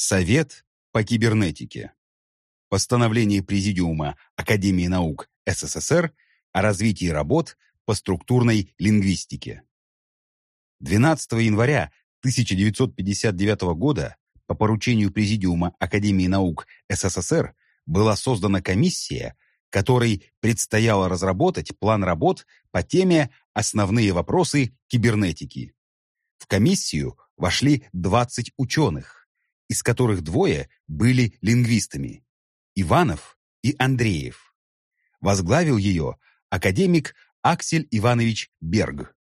Совет по кибернетике. Постановление Президиума Академии наук СССР о развитии работ по структурной лингвистике. 12 января 1959 года по поручению Президиума Академии наук СССР была создана комиссия, которой предстояло разработать план работ по теме «Основные вопросы кибернетики». В комиссию вошли 20 ученых, из которых двое были лингвистами – Иванов и Андреев. Возглавил ее академик Аксель Иванович Берг.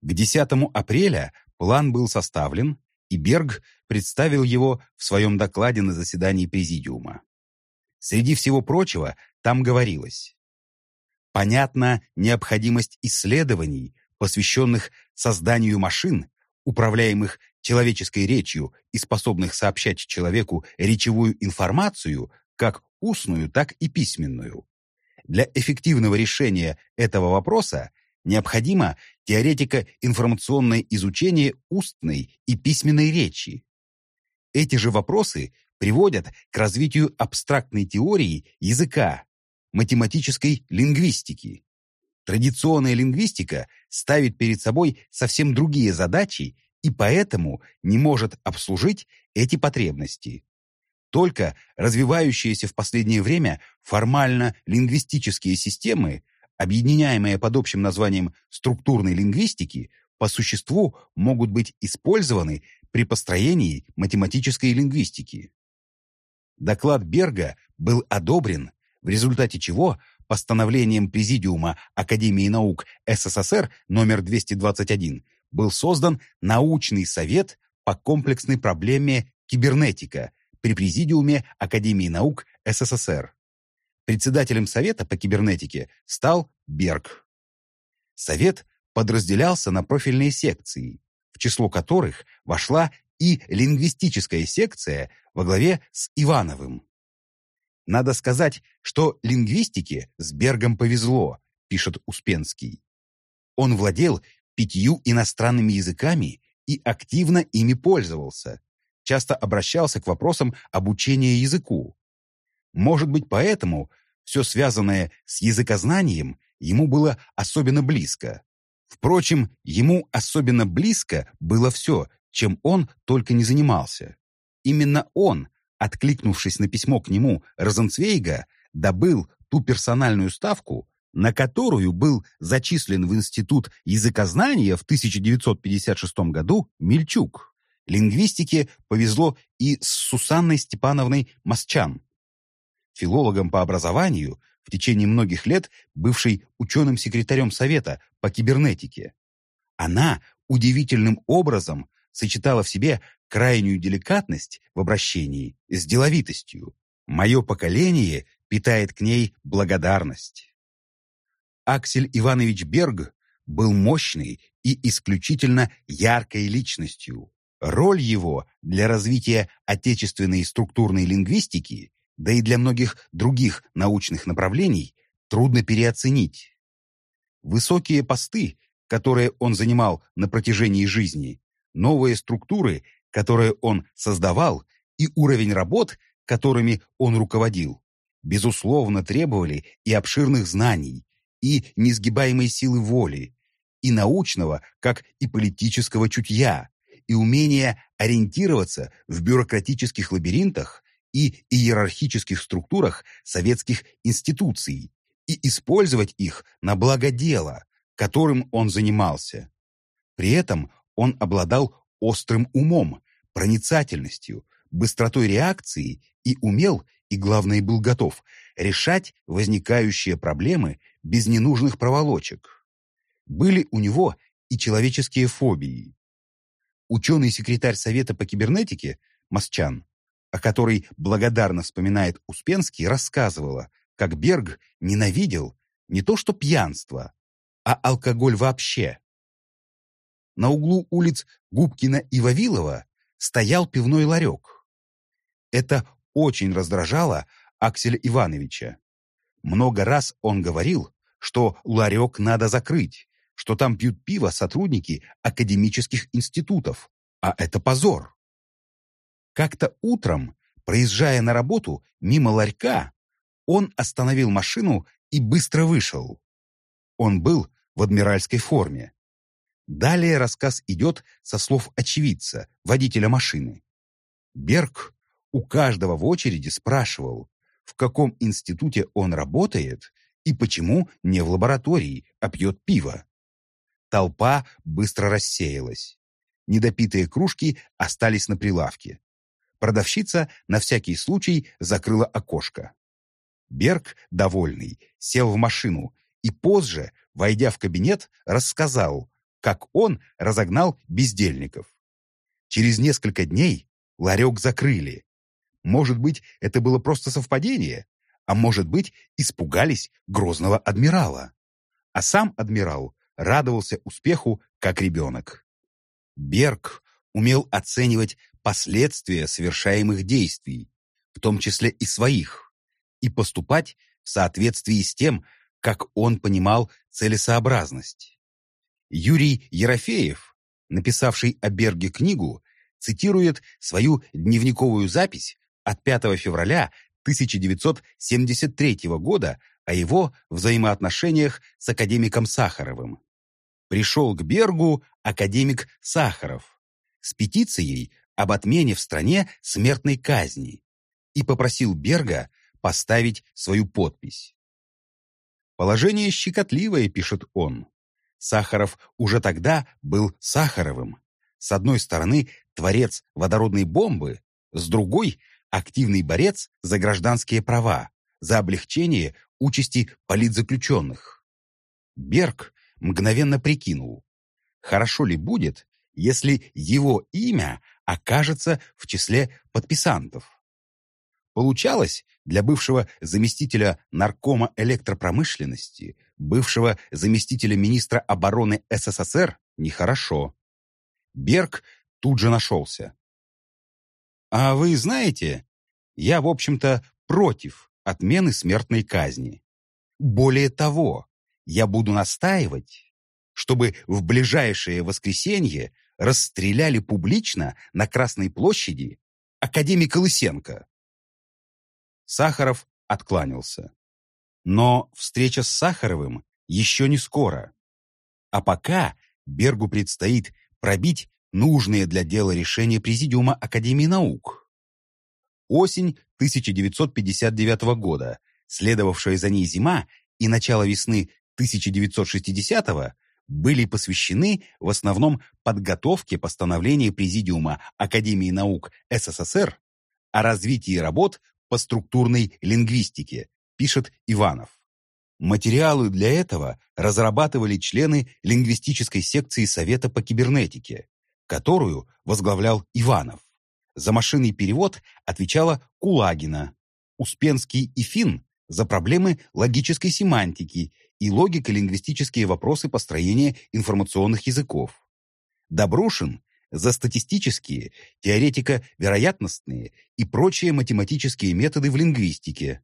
К 10 апреля план был составлен, и Берг представил его в своем докладе на заседании Президиума. Среди всего прочего там говорилось «Понятна необходимость исследований, посвященных созданию машин, управляемых человеческой речью и способных сообщать человеку речевую информацию, как устную, так и письменную. Для эффективного решения этого вопроса необходимо теоретико-информационное изучение устной и письменной речи. Эти же вопросы приводят к развитию абстрактной теории языка, математической лингвистики. Традиционная лингвистика ставит перед собой совсем другие задачи и поэтому не может обслужить эти потребности. Только развивающиеся в последнее время формально-лингвистические системы, объединяемые под общим названием структурной лингвистики, по существу могут быть использованы при построении математической лингвистики. Доклад Берга был одобрен, в результате чего постановлением Президиума Академии наук СССР номер 221 был создан научный совет по комплексной проблеме кибернетика при Президиуме Академии наук СССР. Председателем Совета по кибернетике стал Берг. Совет подразделялся на профильные секции, в число которых вошла и лингвистическая секция во главе с Ивановым. Надо сказать, что лингвистике с Бергом повезло, пишет Успенский. Он владел пятью иностранными языками и активно ими пользовался, часто обращался к вопросам обучения языку. Может быть, поэтому все связанное с языкознанием ему было особенно близко. Впрочем, ему особенно близко было все, чем он только не занимался. Именно он, откликнувшись на письмо к нему Розенцвейга, добыл ту персональную ставку, на которую был зачислен в Институт языкознания в 1956 году Мельчук. Лингвистике повезло и с Сусанной Степановной Масчан, филологом по образованию, в течение многих лет бывшей ученым-секретарем Совета по кибернетике. Она удивительным образом сочетала в себе крайнюю деликатность в обращении с деловитостью. Мое поколение питает к ней благодарность. Аксель Иванович Берг был мощной и исключительно яркой личностью. Роль его для развития отечественной структурной лингвистики, да и для многих других научных направлений, трудно переоценить. Высокие посты, которые он занимал на протяжении жизни, новые структуры, которые он создавал, и уровень работ, которыми он руководил, безусловно требовали и обширных знаний, и несгибаемой силы воли, и научного, как и политического чутья, и умения ориентироваться в бюрократических лабиринтах и иерархических структурах советских институций и использовать их на благо дела, которым он занимался. При этом он обладал острым умом, проницательностью, быстротой реакции и умел, и главное был готов, решать возникающие проблемы без ненужных проволочек. Были у него и человеческие фобии. Ученый-секретарь Совета по кибернетике Масчан, о которой благодарно вспоминает Успенский, рассказывала, как Берг ненавидел не то что пьянство, а алкоголь вообще. На углу улиц Губкина и Вавилова стоял пивной ларек. Это очень раздражало Акселя Ивановича. Много раз он говорил, что ларек надо закрыть, что там пьют пиво сотрудники академических институтов, а это позор. Как-то утром, проезжая на работу мимо ларька, он остановил машину и быстро вышел. Он был в адмиральской форме. Далее рассказ идет со слов очевидца, водителя машины. Берг у каждого в очереди спрашивал, в каком институте он работает и почему не в лаборатории, а пьет пиво. Толпа быстро рассеялась. Недопитые кружки остались на прилавке. Продавщица на всякий случай закрыла окошко. Берг, довольный, сел в машину и позже, войдя в кабинет, рассказал, как он разогнал бездельников. Через несколько дней ларек закрыли. Может быть, это было просто совпадение, а может быть, испугались грозного адмирала. А сам адмирал радовался успеху, как ребенок. Берг умел оценивать последствия совершаемых действий, в том числе и своих, и поступать в соответствии с тем, как он понимал целесообразность. Юрий Ерофеев, написавший о Берге книгу, цитирует свою дневниковую запись от 5 февраля 1973 года о его взаимоотношениях с академиком Сахаровым. Пришел к Бергу академик Сахаров с петицией об отмене в стране смертной казни и попросил Берга поставить свою подпись. «Положение щекотливое», — пишет он. Сахаров уже тогда был Сахаровым. С одной стороны, творец водородной бомбы, с другой — активный борец за гражданские права, за облегчение участи политзаключенных. Берг мгновенно прикинул, хорошо ли будет, если его имя окажется в числе подписантов. Получалось для бывшего заместителя наркома электропромышленности, бывшего заместителя министра обороны СССР нехорошо. Берг тут же нашелся. «А вы знаете, я, в общем-то, против отмены смертной казни. Более того, я буду настаивать, чтобы в ближайшее воскресенье расстреляли публично на Красной площади академика Лысенко. Сахаров откланялся. Но встреча с Сахаровым еще не скоро. А пока Бергу предстоит пробить нужные для дела решения Президиума Академии наук. Осень 1959 года, следовавшая за ней зима и начало весны 1960 были посвящены в основном подготовке постановления Президиума Академии наук СССР о развитии работ по структурной лингвистике, пишет Иванов. Материалы для этого разрабатывали члены лингвистической секции Совета по кибернетике, которую возглавлял Иванов. За машинный перевод отвечала Кулагина. Успенский и Фин за проблемы логической семантики и логико-лингвистические вопросы построения информационных языков. Добрушин за статистические, теоретико-вероятностные и прочие математические методы в лингвистике.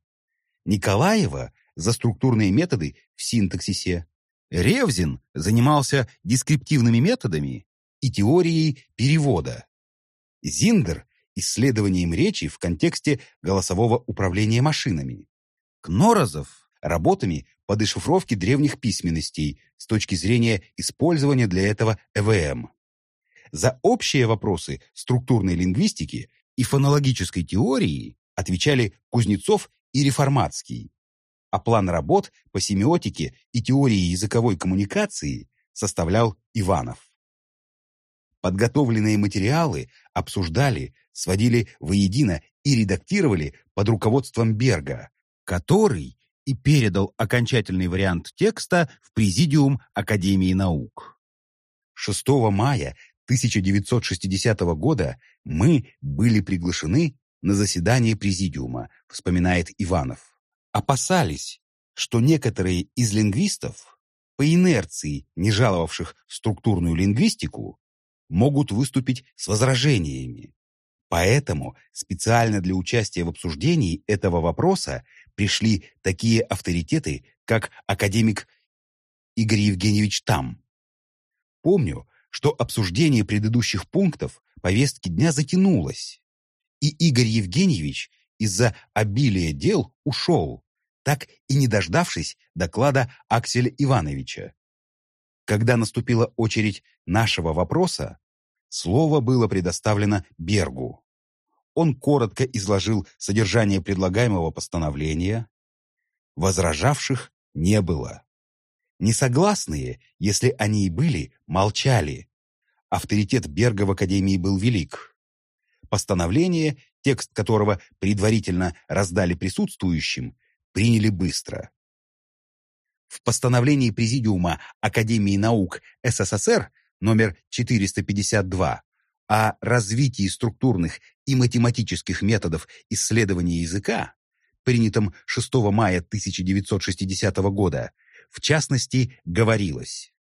Николаева за структурные методы в синтаксисе. Ревзин занимался дескриптивными методами и теорией перевода. Зиндер – исследованием речи в контексте голосового управления машинами. Кнорозов – работами по дешифровке древних письменностей с точки зрения использования для этого ЭВМ. За общие вопросы структурной лингвистики и фонологической теории отвечали Кузнецов и Реформатский, а план работ по семиотике и теории языковой коммуникации составлял Иванов. Подготовленные материалы обсуждали, сводили воедино и редактировали под руководством Берга, который и передал окончательный вариант текста в Президиум Академии наук. 6 мая 1960 года мы были приглашены на заседание Президиума, вспоминает Иванов. Опасались, что некоторые из лингвистов, по инерции не жаловавших структурную лингвистику, могут выступить с возражениями. Поэтому специально для участия в обсуждении этого вопроса пришли такие авторитеты, как академик Игорь Евгеньевич Там. Помню, что обсуждение предыдущих пунктов повестки дня затянулось. и Игорь Евгеньевич из-за обилия дел ушел, так и не дождавшись доклада Акселя Ивановича. Когда наступила очередь нашего вопроса, слово было предоставлено Бергу. Он коротко изложил содержание предлагаемого постановления. Возражавших не было. Несогласные, если они и были, молчали. Авторитет Берга в Академии был велик. Постановление, текст которого предварительно раздали присутствующим, приняли быстро. В постановлении Президиума Академии наук СССР номер 452 о развитии структурных и математических методов исследования языка, принятом 6 мая 1960 года, в частности, говорилось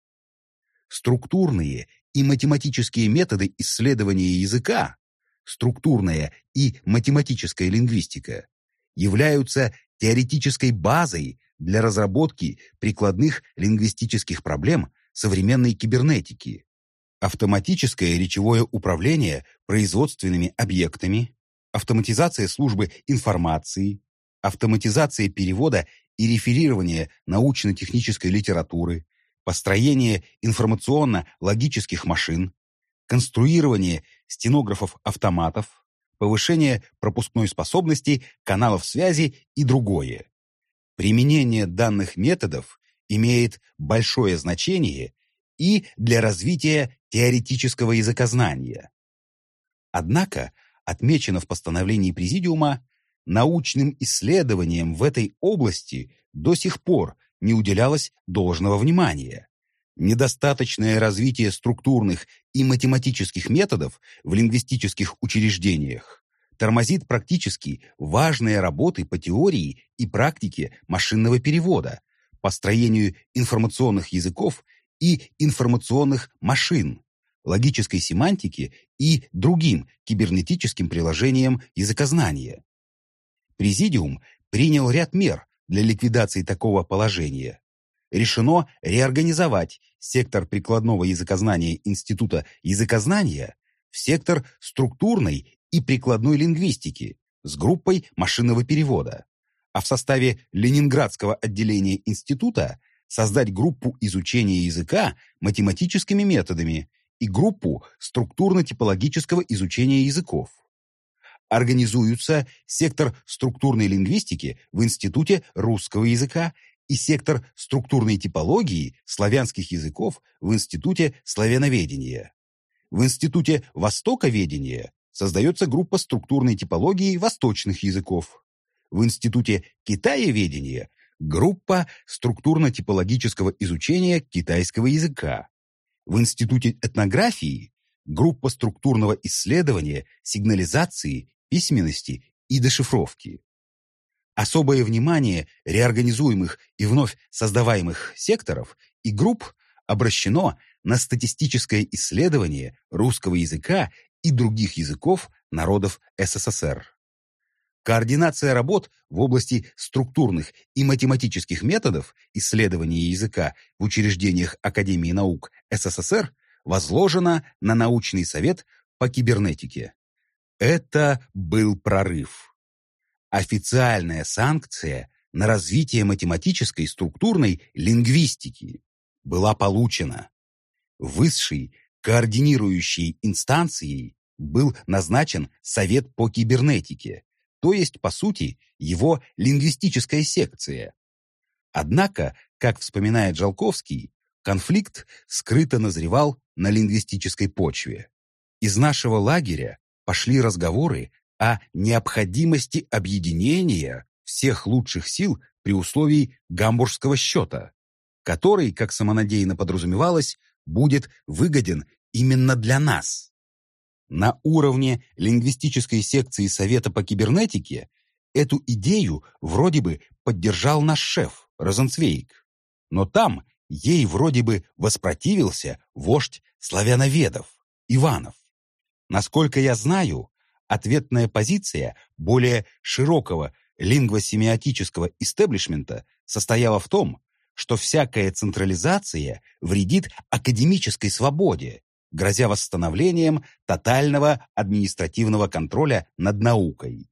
«Структурные и математические методы исследования языка, структурная и математическая лингвистика, являются теоретической базой для разработки прикладных лингвистических проблем современной кибернетики, автоматическое речевое управление производственными объектами, автоматизация службы информации, автоматизация перевода и реферирования научно-технической литературы, построение информационно-логических машин, конструирование стенографов-автоматов, повышение пропускной способности каналов связи и другое. Применение данных методов имеет большое значение и для развития теоретического языкознания. Однако, отмечено в постановлении Президиума, научным исследованиям в этой области до сих пор не уделялось должного внимания. Недостаточное развитие структурных и математических методов в лингвистических учреждениях тормозит практически важные работы по теории и практике машинного перевода, построению информационных языков и информационных машин, логической семантики и другим кибернетическим приложениям языкознания. Президиум принял ряд мер для ликвидации такого положения. Решено реорганизовать сектор прикладного языкознания Института языкознания в сектор структурной и прикладной лингвистики с группой машинного перевода, а в составе Ленинградского отделения института создать группу изучения языка математическими методами и группу структурно-типологического изучения языков. Организуются сектор структурной лингвистики в Институте русского языка и сектор структурной типологии славянских языков в Институте славяноведения. В Институте востоковедения создается группа структурной типологии восточных языков. В Институте китаеведения группа структурно-типологического изучения китайского языка. В Институте этнографии группа структурного исследования сигнализации, письменности и дешифровки. Особое внимание реорганизуемых и вновь создаваемых секторов и групп обращено на статистическое исследование русского языка и других языков народов СССР. Координация работ в области структурных и математических методов исследования языка в учреждениях Академии наук СССР возложена на научный совет по кибернетике. Это был прорыв. Официальная санкция на развитие математической структурной лингвистики была получена. Высшей координирующей инстанцией был назначен Совет по кибернетике, то есть, по сути, его лингвистическая секция. Однако, как вспоминает Жалковский, конфликт скрыто назревал на лингвистической почве. Из нашего лагеря пошли разговоры о необходимости объединения всех лучших сил при условии гамбургского счета, который, как самонадеянно подразумевалось, будет выгоден именно для нас. На уровне лингвистической секции Совета по кибернетике эту идею вроде бы поддержал наш шеф Розенцвейк, но там ей вроде бы воспротивился вождь славяноведов Иванов. Насколько я знаю, ответная позиция более широкого лингвосемиотического истеблишмента состояла в том, что всякая централизация вредит академической свободе грозя восстановлением тотального административного контроля над наукой.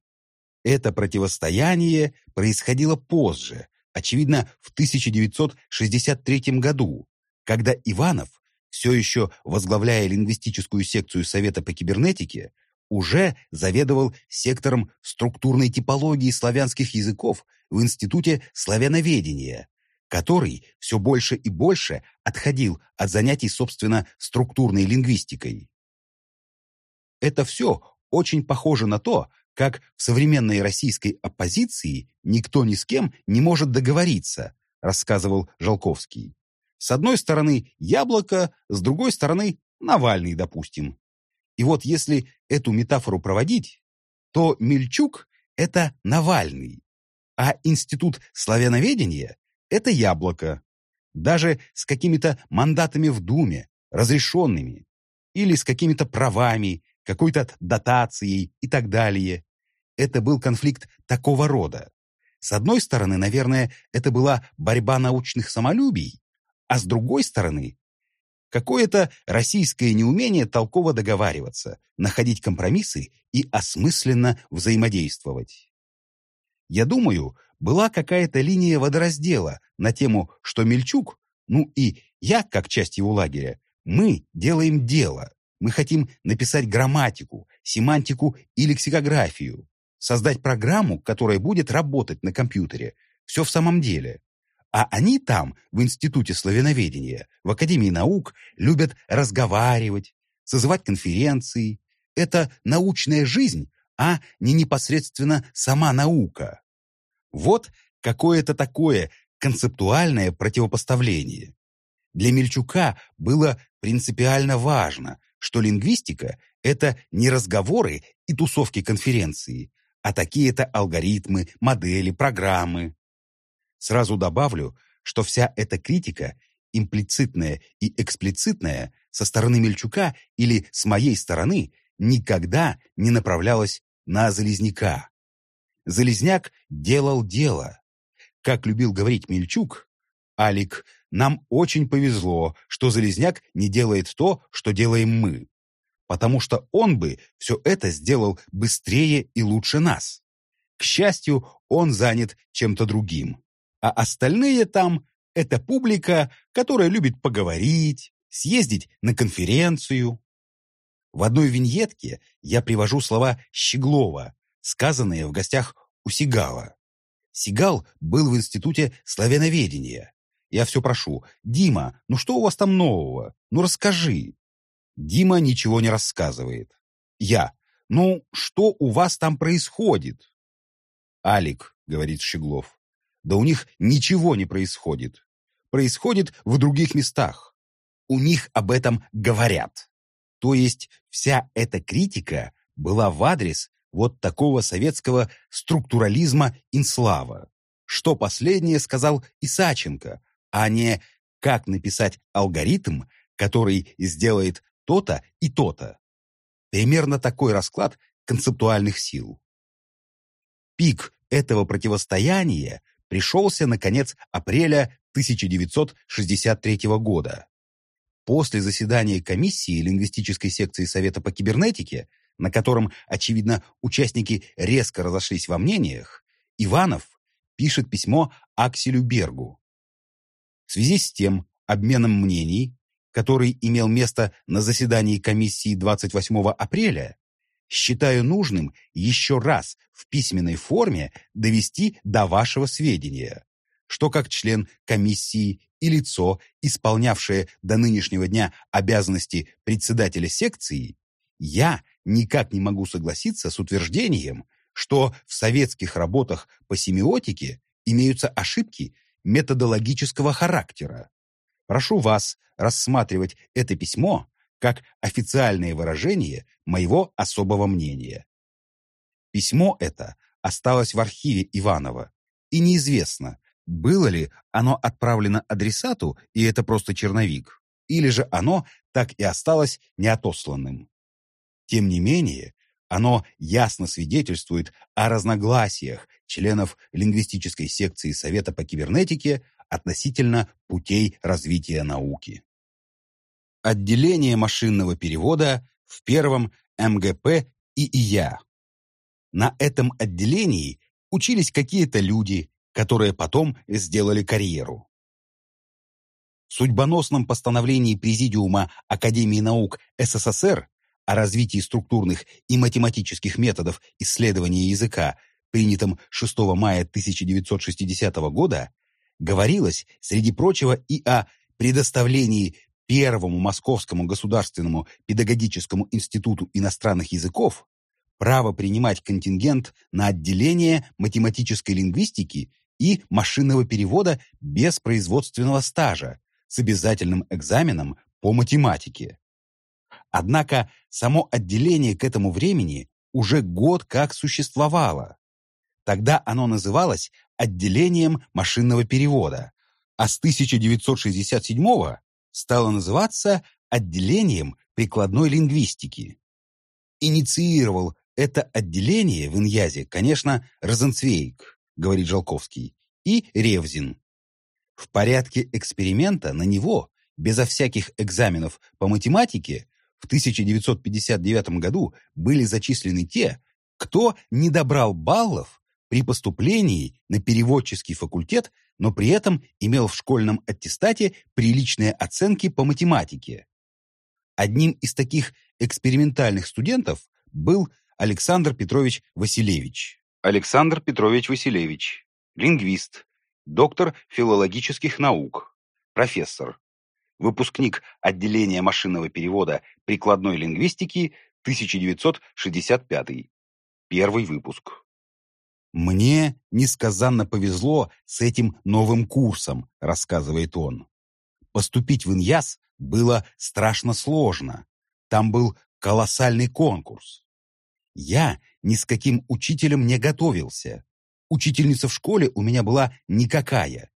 Это противостояние происходило позже, очевидно, в 1963 году, когда Иванов, все еще возглавляя лингвистическую секцию Совета по кибернетике, уже заведовал сектором структурной типологии славянских языков в Институте славяноведения, который все больше и больше отходил от занятий, собственно, структурной лингвистикой. Это все очень похоже на то, как в современной российской оппозиции никто ни с кем не может договориться, рассказывал Жалковский. С одной стороны Яблоко, с другой стороны Навальный, допустим. И вот если эту метафору проводить, то Мельчук – это Навальный, а Институт славяноведения – это Яблоко, даже с какими-то мандатами в Думе, разрешенными, или с какими-то правами, какой-то дотацией и так далее. Это был конфликт такого рода. С одной стороны, наверное, это была борьба научных самолюбий, а с другой стороны, какое-то российское неумение толково договариваться, находить компромиссы и осмысленно взаимодействовать. Я думаю, была какая-то линия водораздела на тему, что Мельчук, ну и я, как часть его лагеря, мы делаем дело. Мы хотим написать грамматику, семантику и лексикографию, создать программу, которая будет работать на компьютере. Все в самом деле. А они там, в Институте славяноведения, в Академии наук, любят разговаривать, созывать конференции. Это научная жизнь, а не непосредственно сама наука. Вот какое-то такое концептуальное противопоставление. Для Мельчука было принципиально важно, что лингвистика — это не разговоры и тусовки конференции, а такие-то алгоритмы, модели, программы. Сразу добавлю, что вся эта критика, имплицитная и эксплицитная, со стороны Мельчука или с моей стороны, никогда не направлялась на Залезняка. Залезняк делал дело. Как любил говорить Мельчук, «Алик, нам очень повезло, что Залезняк не делает то, что делаем мы, потому что он бы все это сделал быстрее и лучше нас. К счастью, он занят чем-то другим а остальные там — это публика, которая любит поговорить, съездить на конференцию. В одной виньетке я привожу слова Щеглова, сказанные в гостях у Сигала. Сигал был в Институте славяноведения. Я все прошу, Дима, ну что у вас там нового? Ну расскажи. Дима ничего не рассказывает. Я, ну что у вас там происходит? Алик, говорит Щеглов, да у них ничего не происходит. Происходит в других местах. У них об этом говорят. То есть вся эта критика была в адрес вот такого советского структурализма инслава, что последнее сказал Исаченко, а не как написать алгоритм, который сделает то-то и то-то. Примерно такой расклад концептуальных сил. Пик этого противостояния пришелся на конец апреля 1963 года. После заседания комиссии лингвистической секции Совета по кибернетике, на котором, очевидно, участники резко разошлись во мнениях, Иванов пишет письмо Акселю Бергу. В связи с тем обменом мнений, который имел место на заседании комиссии 28 апреля, считаю нужным еще раз в письменной форме довести до вашего сведения, что как член комиссии и лицо, исполнявшее до нынешнего дня обязанности председателя секции, я никак не могу согласиться с утверждением, что в советских работах по семиотике имеются ошибки методологического характера. Прошу вас рассматривать это письмо как официальное выражение моего особого мнения. Письмо это осталось в архиве Иванова, и неизвестно, было ли оно отправлено адресату, и это просто черновик, или же оно так и осталось неотосланным. Тем не менее, оно ясно свидетельствует о разногласиях членов лингвистической секции Совета по кибернетике относительно путей развития науки. Отделение машинного перевода в первом МГП и ИЯ. На этом отделении учились какие-то люди, которые потом сделали карьеру. В судьбоносном постановлении Президиума Академии наук СССР о развитии структурных и математических методов исследования языка, принятом 6 мая 1960 года, говорилось, среди прочего, и о предоставлении Первому Московскому государственному педагогическому институту иностранных языков право принимать контингент на отделение математической лингвистики и машинного перевода без производственного стажа с обязательным экзаменом по математике. Однако само отделение к этому времени уже год как существовало. Тогда оно называлось отделением машинного перевода, а с 1967 стало называться отделением прикладной лингвистики. Инициировал это отделение в Иньязе, конечно, Розенцвейк, говорит Жалковский, и Ревзин. В порядке эксперимента на него, безо всяких экзаменов по математике, в 1959 году были зачислены те, кто не добрал баллов при поступлении на переводческий факультет, но при этом имел в школьном аттестате приличные оценки по математике. Одним из таких экспериментальных студентов был Александр Петрович Василевич. Александр Петрович Василевич, лингвист, доктор филологических наук, профессор, выпускник отделения машинного перевода прикладной лингвистики 1965. Первый выпуск. «Мне несказанно повезло с этим новым курсом», — рассказывает он. «Поступить в Иньяс было страшно сложно. Там был колоссальный конкурс. Я ни с каким учителем не готовился. Учительница в школе у меня была никакая.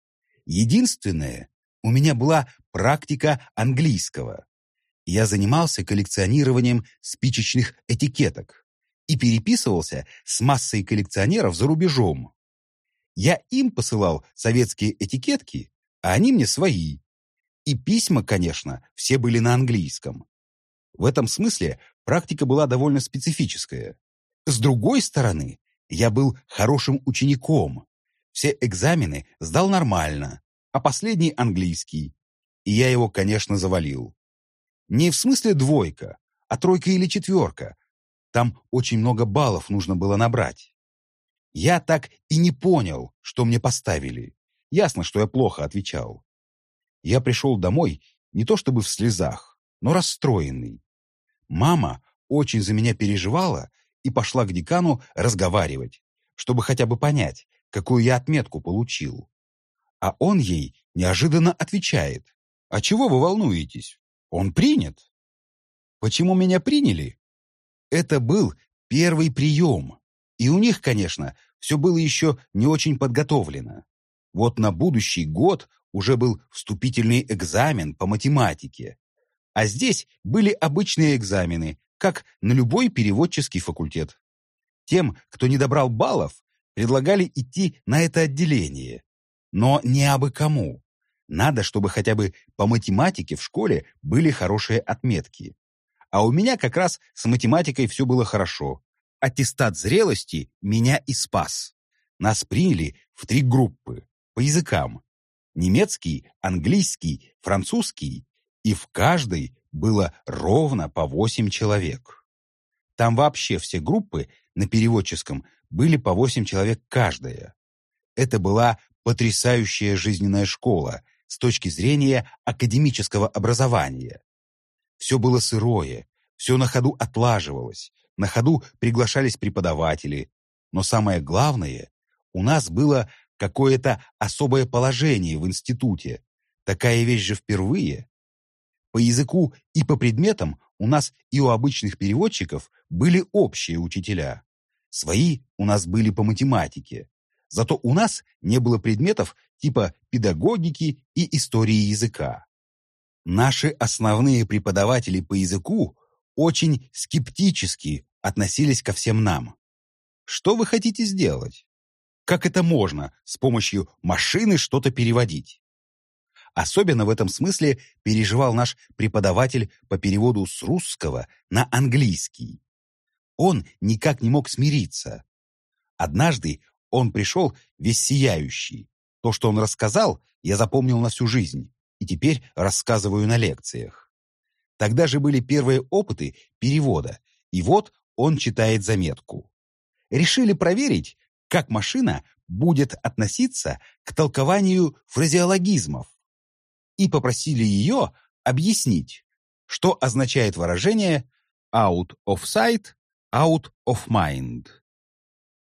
Единственное, у меня была практика английского. Я занимался коллекционированием спичечных этикеток и переписывался с массой коллекционеров за рубежом. Я им посылал советские этикетки, а они мне свои. И письма, конечно, все были на английском. В этом смысле практика была довольно специфическая. С другой стороны, я был хорошим учеником. Все экзамены сдал нормально, а последний английский. И я его, конечно, завалил. Не в смысле двойка, а тройка или четверка. Там очень много баллов нужно было набрать. Я так и не понял, что мне поставили. Ясно, что я плохо отвечал. Я пришел домой не то чтобы в слезах, но расстроенный. Мама очень за меня переживала и пошла к декану разговаривать, чтобы хотя бы понять, какую я отметку получил. А он ей неожиданно отвечает. «А чего вы волнуетесь? Он принят». Почему меня приняли? Это был первый прием. И у них, конечно, все было еще не очень подготовлено. Вот на будущий год уже был вступительный экзамен по математике. А здесь были обычные экзамены, как на любой переводческий факультет. Тем, кто не добрал баллов, предлагали идти на это отделение. Но не абы кому. Надо, чтобы хотя бы по математике в школе были хорошие отметки. А у меня как раз с математикой все было хорошо. Аттестат зрелости меня и спас. Нас приняли в три группы по языкам. Немецкий, английский, французский. И в каждой было ровно по восемь человек. Там вообще все группы на переводческом были по восемь человек каждая. Это была потрясающая жизненная школа с точки зрения академического образования. Все было сырое, все на ходу отлаживалось, на ходу приглашались преподаватели. Но самое главное, у нас было какое-то особое положение в институте. Такая вещь же впервые. По языку и по предметам у нас и у обычных переводчиков были общие учителя. Свои у нас были по математике. Зато у нас не было предметов типа педагогики и истории языка. Наши основные преподаватели по языку очень скептически относились ко всем нам. Что вы хотите сделать? Как это можно с помощью машины что-то переводить? Особенно в этом смысле переживал наш преподаватель по переводу с русского на английский. Он никак не мог смириться. Однажды он пришел весь сияющий. То, что он рассказал, я запомнил на всю жизнь, и теперь рассказываю на лекциях. Тогда же были первые опыты перевода, и вот он читает заметку. Решили проверить, как машина будет относиться к толкованию фразеологизмов и попросили ее объяснить, что означает выражение «out of sight», «out of mind».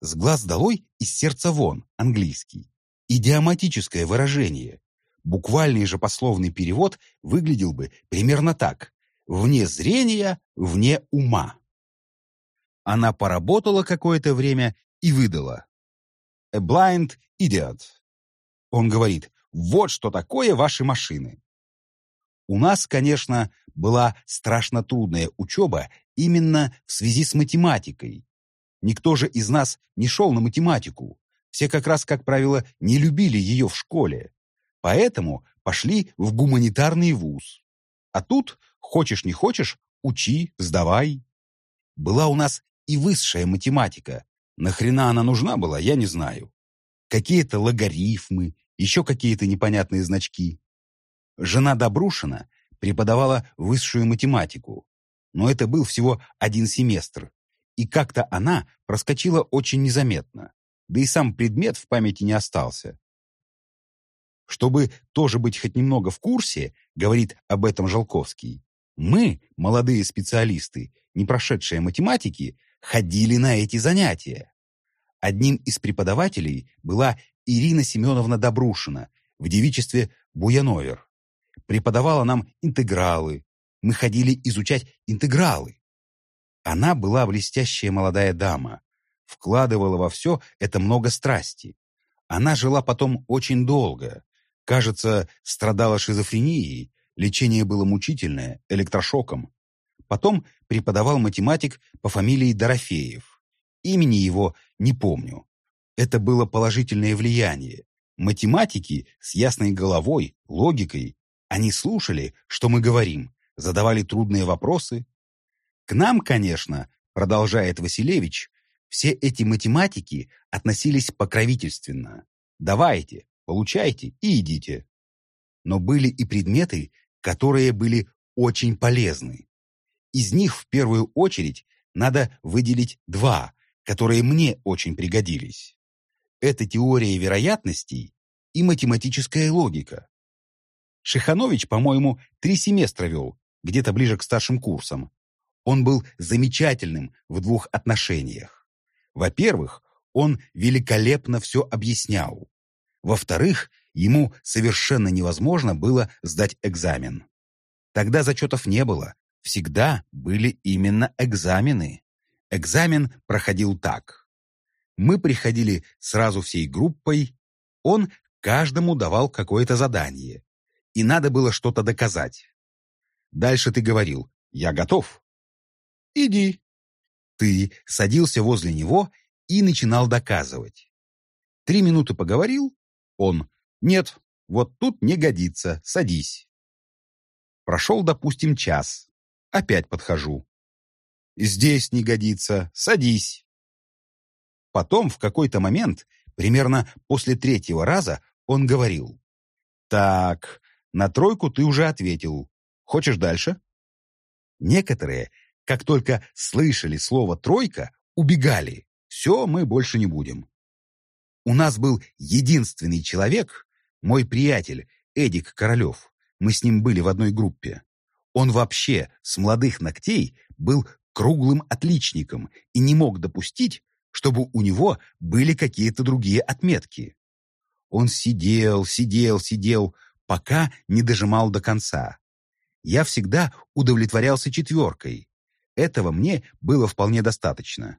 «С глаз долой, из сердца вон» английский. Идиоматическое выражение. Буквальный же пословный перевод выглядел бы примерно так «вне зрения, вне ума». Она поработала какое-то время и выдала «a blind idiot». Он говорит вот что такое ваши машины. У нас, конечно, была страшно трудная учеба именно в связи с математикой. Никто же из нас не шел на математику. Все как раз, как правило, не любили ее в школе. Поэтому пошли в гуманитарный вуз. А тут, хочешь не хочешь, учи, сдавай. Была у нас и высшая математика. Нахрена она нужна была, я не знаю. Какие-то логарифмы, еще какие-то непонятные значки. Жена Добрушина преподавала высшую математику, но это был всего один семестр, и как-то она проскочила очень незаметно, да и сам предмет в памяти не остался. Чтобы тоже быть хоть немного в курсе, говорит об этом Жалковский, мы, молодые специалисты, не прошедшие математики, ходили на эти занятия. Одним из преподавателей была Ирина Семеновна Добрушина в девичестве Буяновер. Преподавала нам интегралы. Мы ходили изучать интегралы. Она была блестящая молодая дама. Вкладывала во все это много страсти. Она жила потом очень долго. Кажется, страдала шизофренией. Лечение было мучительное, электрошоком. Потом преподавал математик по фамилии Дорофеев. Имени его не помню. Это было положительное влияние. Математики с ясной головой, логикой, они слушали, что мы говорим, задавали трудные вопросы. К нам, конечно, продолжает Василевич, все эти математики относились покровительственно. Давайте, получайте и идите. Но были и предметы, которые были очень полезны. Из них в первую очередь надо выделить два, которые мне очень пригодились. Это теория вероятностей и математическая логика. Шиханович, по-моему, три семестра вел, где-то ближе к старшим курсам. Он был замечательным в двух отношениях. Во-первых, он великолепно все объяснял. Во-вторых, ему совершенно невозможно было сдать экзамен. Тогда зачетов не было, всегда были именно экзамены. Экзамен проходил так. Мы приходили сразу всей группой, он каждому давал какое-то задание, и надо было что-то доказать. Дальше ты говорил «Я готов». «Иди». Ты садился возле него и начинал доказывать. Три минуты поговорил, он «Нет, вот тут не годится, садись». Прошел, допустим, час. Опять подхожу. «Здесь не годится, садись». Потом, в какой-то момент, примерно после третьего раза, он говорил. «Так, на тройку ты уже ответил. Хочешь дальше?» Некоторые, как только слышали слово «тройка», убегали. «Все, мы больше не будем». У нас был единственный человек, мой приятель Эдик Королев. Мы с ним были в одной группе. Он вообще с молодых ногтей был круглым отличником и не мог допустить, чтобы у него были какие-то другие отметки. Он сидел, сидел, сидел, пока не дожимал до конца. Я всегда удовлетворялся четверкой. Этого мне было вполне достаточно.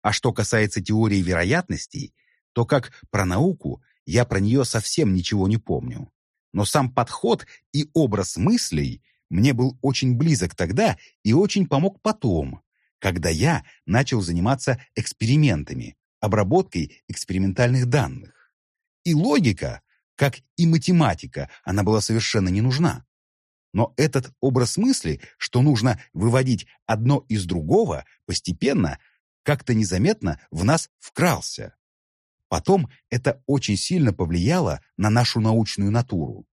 А что касается теории вероятностей, то как про науку я про нее совсем ничего не помню. Но сам подход и образ мыслей мне был очень близок тогда и очень помог потом, когда я начал заниматься экспериментами, обработкой экспериментальных данных. И логика как и математика, она была совершенно не нужна. Но этот образ мысли, что нужно выводить одно из другого, постепенно, как-то незаметно в нас вкрался. Потом это очень сильно повлияло на нашу научную натуру.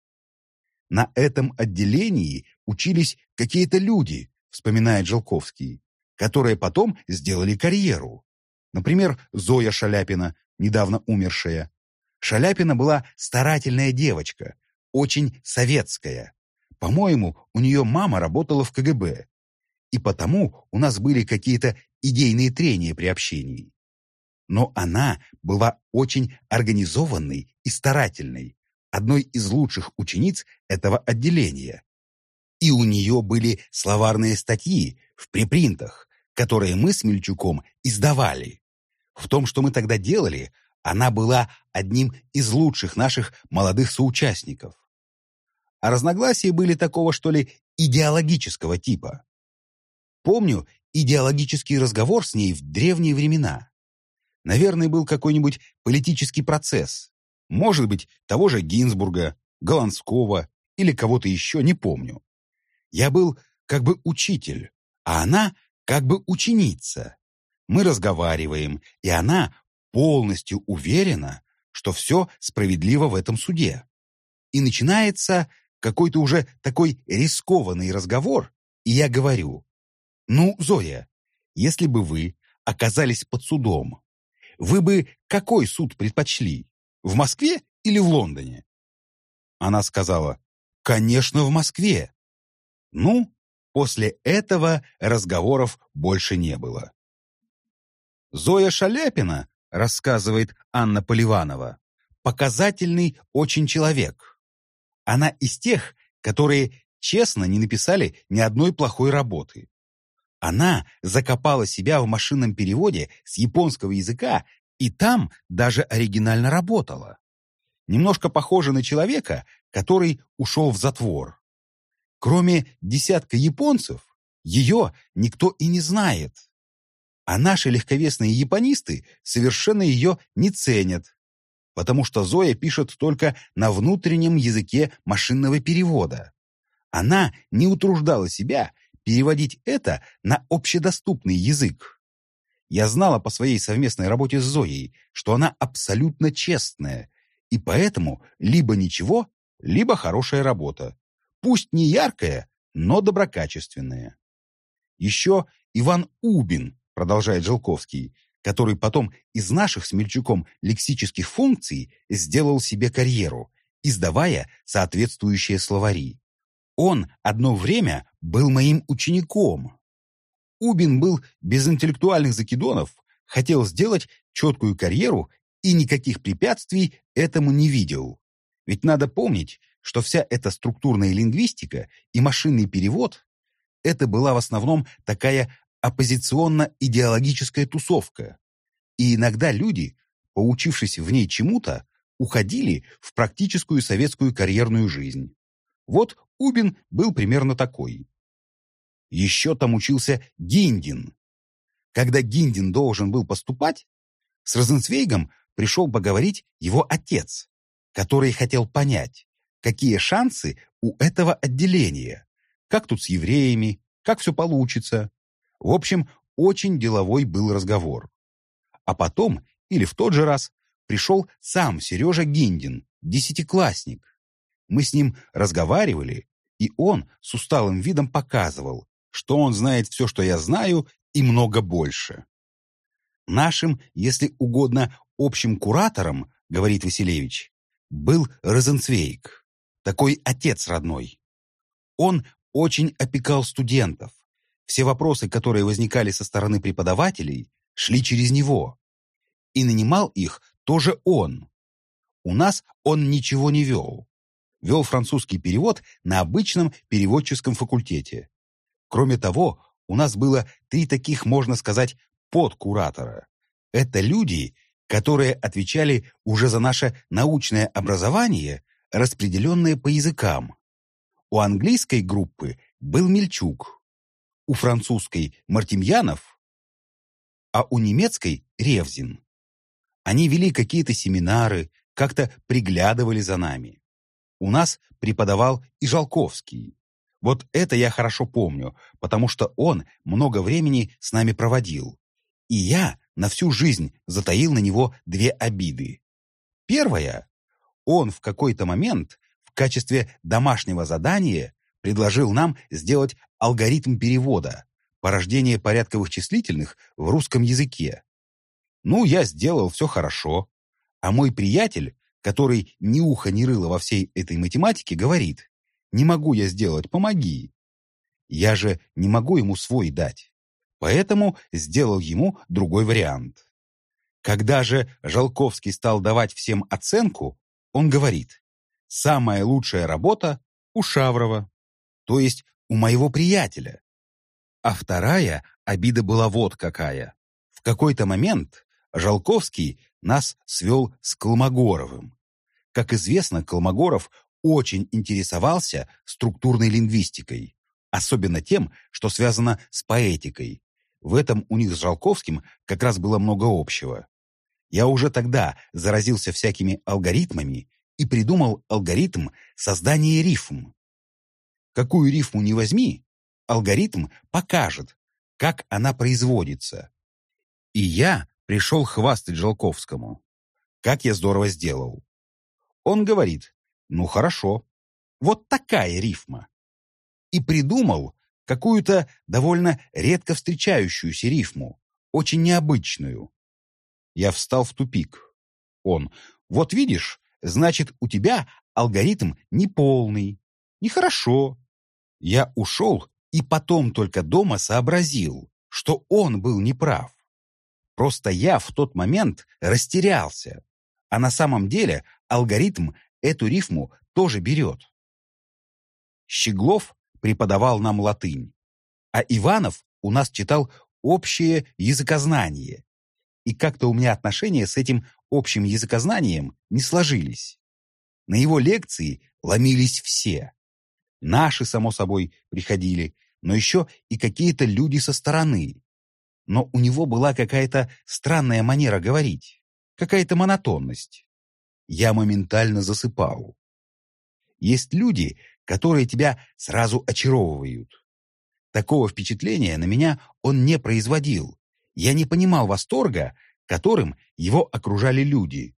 На этом отделении учились какие-то люди, вспоминает Желковский, которые потом сделали карьеру. Например, Зоя Шаляпина, недавно умершая. Шаляпина была старательная девочка, очень советская. По-моему, у нее мама работала в КГБ. И потому у нас были какие-то идейные трения при общении. Но она была очень организованной и старательной, одной из лучших учениц этого отделения. И у нее были словарные статьи в припринтах, которые мы с Мельчуком издавали. В том, что мы тогда делали, она была одним из лучших наших молодых соучастников. А разногласия были такого, что ли, идеологического типа. Помню идеологический разговор с ней в древние времена. Наверное, был какой-нибудь политический процесс. Может быть, того же Гинзбурга, Голландского или кого-то еще, не помню. Я был как бы учитель, а она как бы ученица. Мы разговариваем, и она полностью уверена, что все справедливо в этом суде. И начинается какой-то уже такой рискованный разговор, и я говорю, «Ну, Зоя, если бы вы оказались под судом, вы бы какой суд предпочли? В Москве или в Лондоне?» Она сказала, «Конечно, в Москве». Ну, после этого разговоров больше не было. Зоя Шаляпина, рассказывает Анна Поливанова, показательный очень человек. Она из тех, которые честно не написали ни одной плохой работы. Она закопала себя в машинном переводе с японского языка и там даже оригинально работала. Немножко похожа на человека, который ушел в затвор. Кроме десятка японцев, ее никто и не знает. А наши легковесные японисты совершенно ее не ценят, потому что Зоя пишет только на внутреннем языке машинного перевода. Она не утруждала себя переводить это на общедоступный язык. Я знала по своей совместной работе с Зоей, что она абсолютно честная, и поэтому либо ничего, либо хорошая работа. Пусть не яркая, но доброкачественная. Еще Иван Убин, продолжает Желковский, который потом из наших с Мельчуком лексических функций сделал себе карьеру, издавая соответствующие словари. Он одно время был моим учеником. Убин был без интеллектуальных закидонов, хотел сделать четкую карьеру и никаких препятствий этому не видел. Ведь надо помнить, что вся эта структурная лингвистика и машинный перевод – это была в основном такая оппозиционно-идеологическая тусовка. И иногда люди, поучившись в ней чему-то, уходили в практическую советскую карьерную жизнь. Вот Убин был примерно такой. Еще там учился Гиндин. Когда Гиндин должен был поступать, с Розенцвейгом пришел поговорить его отец, который хотел понять, какие шансы у этого отделения, как тут с евреями, как все получится. В общем, очень деловой был разговор. А потом, или в тот же раз, пришел сам Сережа Гиндин, десятиклассник. Мы с ним разговаривали, и он с усталым видом показывал, что он знает все, что я знаю, и много больше. Нашим, если угодно, общим куратором, говорит Василевич, был Розенцвейк, такой отец родной. Он очень опекал студентов. Все вопросы, которые возникали со стороны преподавателей, шли через него. И нанимал их тоже он. У нас он ничего не вел вел французский перевод на обычном переводческом факультете. Кроме того, у нас было три таких, можно сказать, подкуратора. Это люди, которые отвечали уже за наше научное образование, распределенное по языкам. У английской группы был Мельчук, у французской – Мартемьянов, а у немецкой – Ревзин. Они вели какие-то семинары, как-то приглядывали за нами. У нас преподавал и Жалковский. Вот это я хорошо помню, потому что он много времени с нами проводил. И я на всю жизнь затаил на него две обиды. Первая. Он в какой-то момент в качестве домашнего задания предложил нам сделать алгоритм перевода, порождение порядковых числительных в русском языке. Ну, я сделал все хорошо. А мой приятель, который ни уха ни рыла во всей этой математике, говорит, «Не могу я сделать, помоги». Я же не могу ему свой дать. Поэтому сделал ему другой вариант. Когда же Жалковский стал давать всем оценку, он говорит, «Самая лучшая работа у Шаврова, то есть у моего приятеля». А вторая обида была вот какая. В какой-то момент Жалковский нас свел с Колмогоровым. Как известно, Колмогоров очень интересовался структурной лингвистикой, особенно тем, что связано с поэтикой. В этом у них с Жалковским как раз было много общего. Я уже тогда заразился всякими алгоритмами и придумал алгоритм создания рифм. Какую рифму не возьми, алгоритм покажет, как она производится. И я пришел хвастать Жалковскому. Как я здорово сделал. Он говорит, ну хорошо, вот такая рифма. И придумал какую-то довольно редко встречающуюся рифму, очень необычную. Я встал в тупик. Он, вот видишь, значит, у тебя алгоритм неполный, нехорошо. Я ушел и потом только дома сообразил, что он был неправ. Просто я в тот момент растерялся. А на самом деле алгоритм эту рифму тоже берет. Щеглов преподавал нам латынь, а Иванов у нас читал общее языкознание. И как-то у меня отношения с этим общим языкознанием не сложились. На его лекции ломились все. Наши, само собой, приходили, но еще и какие-то люди со стороны но у него была какая-то странная манера говорить, какая-то монотонность. Я моментально засыпал. Есть люди, которые тебя сразу очаровывают. Такого впечатления на меня он не производил. Я не понимал восторга, которым его окружали люди.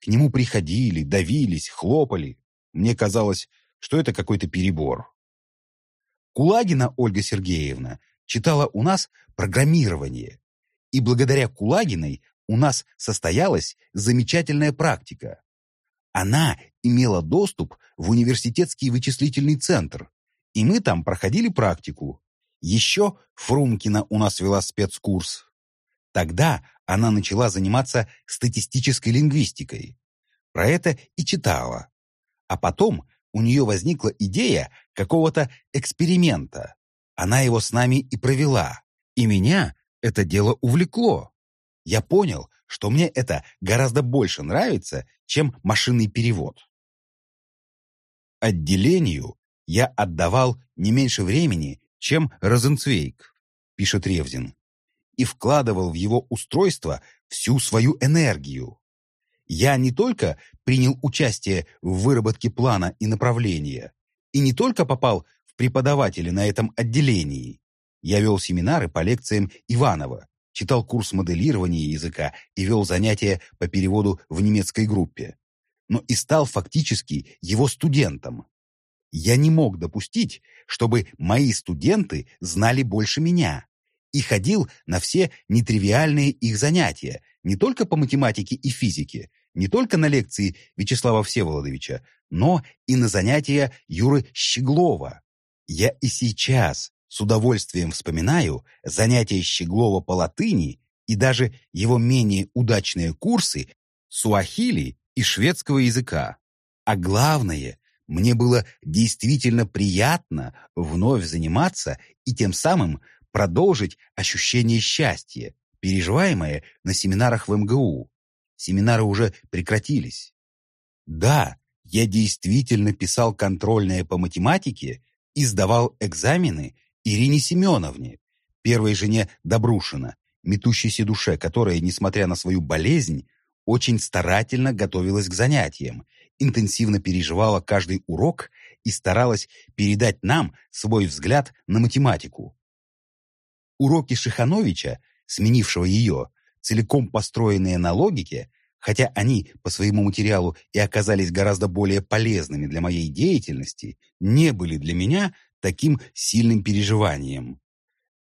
К нему приходили, давились, хлопали. Мне казалось, что это какой-то перебор. Кулагина Ольга Сергеевна читала у нас программирование. И благодаря Кулагиной у нас состоялась замечательная практика. Она имела доступ в университетский вычислительный центр, и мы там проходили практику. Еще Фрумкина у нас вела спецкурс. Тогда она начала заниматься статистической лингвистикой. Про это и читала. А потом у нее возникла идея какого-то эксперимента. Она его с нами и провела. И меня это дело увлекло. Я понял, что мне это гораздо больше нравится, чем машинный перевод. Отделению я отдавал не меньше времени, чем Розенцвейк, пишет Ревзин, и вкладывал в его устройство всю свою энергию. Я не только принял участие в выработке плана и направления, и не только попал преподаватели на этом отделении. Я вел семинары по лекциям Иванова, читал курс моделирования языка и вел занятия по переводу в немецкой группе. Но и стал фактически его студентом. Я не мог допустить, чтобы мои студенты знали больше меня. И ходил на все нетривиальные их занятия, не только по математике и физике, не только на лекции Вячеслава Всеволодовича, но и на занятия Юры Щеглова. Я и сейчас с удовольствием вспоминаю занятия Щеглова по латыни и даже его менее удачные курсы суахили и шведского языка. А главное, мне было действительно приятно вновь заниматься и тем самым продолжить ощущение счастья, переживаемое на семинарах в МГУ. Семинары уже прекратились. Да, я действительно писал контрольное по математике и сдавал экзамены Ирине Семеновне, первой жене Добрушина, метущейся душе, которая, несмотря на свою болезнь, очень старательно готовилась к занятиям, интенсивно переживала каждый урок и старалась передать нам свой взгляд на математику. Уроки Шихановича, сменившего ее, целиком построенные на логике, хотя они по своему материалу и оказались гораздо более полезными для моей деятельности, не были для меня таким сильным переживанием.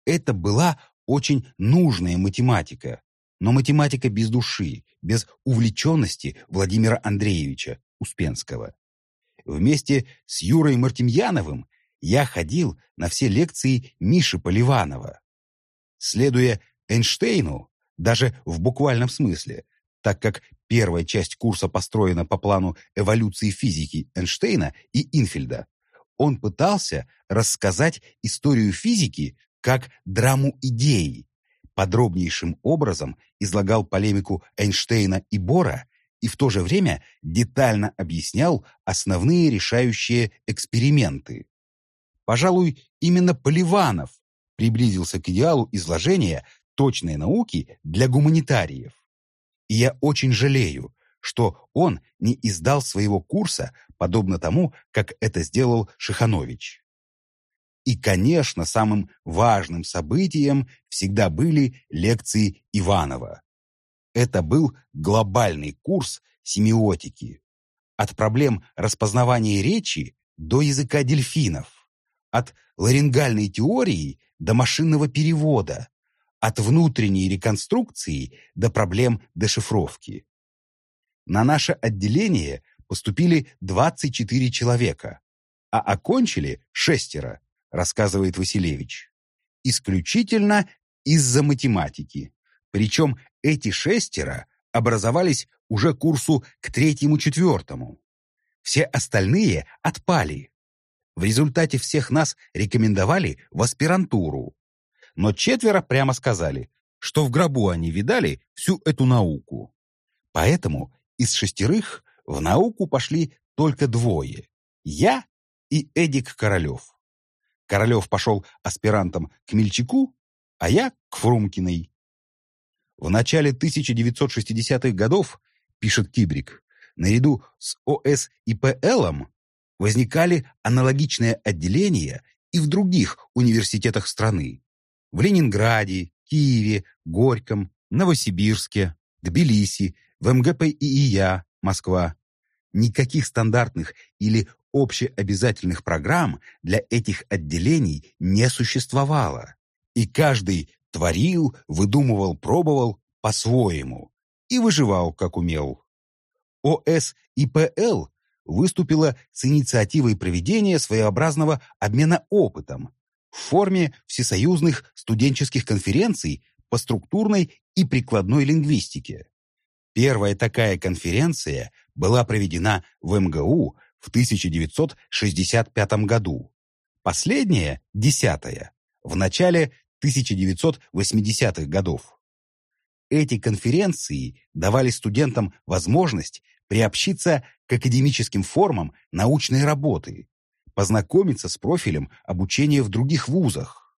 Это была очень нужная математика, но математика без души, без увлеченности Владимира Андреевича Успенского. Вместе с Юрой Мартемьяновым я ходил на все лекции Миши Поливанова. Следуя Эйнштейну, даже в буквальном смысле, так как первая часть курса построена по плану эволюции физики Эйнштейна и Инфельда, он пытался рассказать историю физики как драму идей, подробнейшим образом излагал полемику Эйнштейна и Бора и в то же время детально объяснял основные решающие эксперименты. Пожалуй, именно Поливанов приблизился к идеалу изложения точной науки для гуманитариев. И я очень жалею, что он не издал своего курса, подобно тому, как это сделал Шиханович. И, конечно, самым важным событием всегда были лекции Иванова. Это был глобальный курс семиотики. От проблем распознавания речи до языка дельфинов. От ларингальной теории до машинного перевода. От внутренней реконструкции до проблем дешифровки. На наше отделение поступили 24 человека, а окончили шестеро, рассказывает Василевич. Исключительно из-за математики. Причем эти шестеро образовались уже курсу к третьему-четвертому. Все остальные отпали. В результате всех нас рекомендовали в аспирантуру. Но четверо прямо сказали, что в гробу они видали всю эту науку. Поэтому из шестерых в науку пошли только двое – я и Эдик Королев. Королев пошел аспирантом к Мельчаку, а я к Фрумкиной. В начале 1960-х годов, пишет Кибрик, наряду с ОС и ПЛом возникали аналогичные отделения и в других университетах страны. В Ленинграде, Киеве, Горьком, Новосибирске, Тбилиси, в МГП-ИИЯ, Москва. Никаких стандартных или общеобязательных программ для этих отделений не существовало. И каждый творил, выдумывал, пробовал по-своему и выживал, как умел. ОС и ПЛ выступила с инициативой проведения своеобразного обмена опытом в форме всесоюзных студенческих конференций по структурной и прикладной лингвистике. Первая такая конференция была проведена в МГУ в 1965 году. Последняя, десятая, в начале 1980-х годов. Эти конференции давали студентам возможность приобщиться к академическим формам научной работы, познакомиться с профилем обучения в других вузах.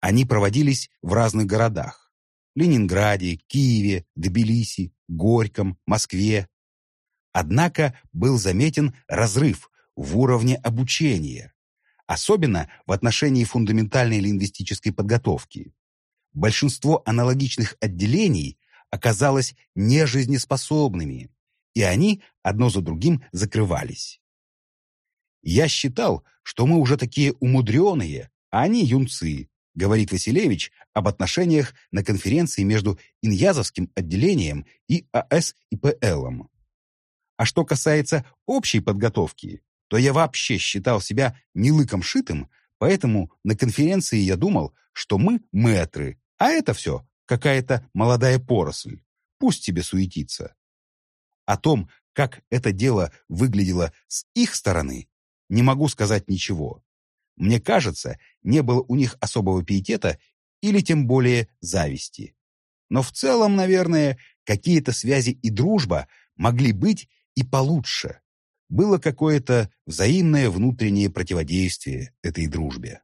Они проводились в разных городах – Ленинграде, Киеве, Тбилиси, Горьком, Москве, Однако был заметен разрыв в уровне обучения, особенно в отношении фундаментальной лингвистической подготовки. Большинство аналогичных отделений оказалось нежизнеспособными, и они одно за другим закрывались. «Я считал, что мы уже такие умудреные, а они юнцы», говорит Василевич об отношениях на конференции между Иньязовским отделением и АС и ПЛом. А что касается общей подготовки, то я вообще считал себя не лыком шитым, поэтому на конференции я думал, что мы мэтры, а это все какая-то молодая поросль. Пусть тебе суетится. О том, как это дело выглядело с их стороны, не могу сказать ничего. Мне кажется, не было у них особого пиетета или тем более зависти. Но в целом, наверное, какие-то связи и дружба могли быть и получше. Было какое-то взаимное внутреннее противодействие этой дружбе.